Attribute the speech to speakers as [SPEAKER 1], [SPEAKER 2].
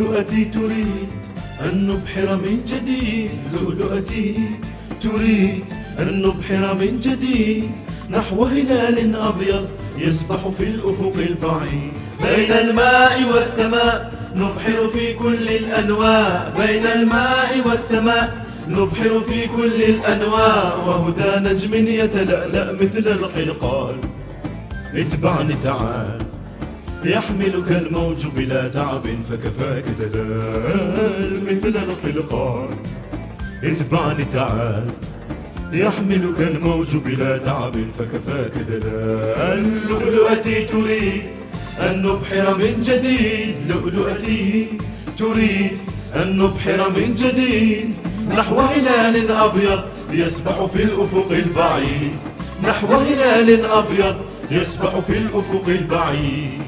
[SPEAKER 1] لؤلؤتي تريد أن نبحر من جديد. لؤلؤتي تريد أن نبحر من جديد. نحو هلال أبيض يسبح في الأفق البعيد. بين الماء والسماء نبحر في كل الأنواع. بين الماء والسماء نبحر في كل الأنواع. وهدى نجم يتلألأ مثل القلقال اتبعني تعال. يحملك الموج بلا تعب فكفاك دلال مثل القلقال اتبعني تعال. يحملك الموج بلا تعب فكفاك دلال. لؤلؤتي تريد أن نبحر من جديد. لؤلؤتي تريد أن نبحر من جديد. نحو هلال أبيض يسبح في الأفق البعيد. نحو هلال أبيض يسبح في الأفق البعيد.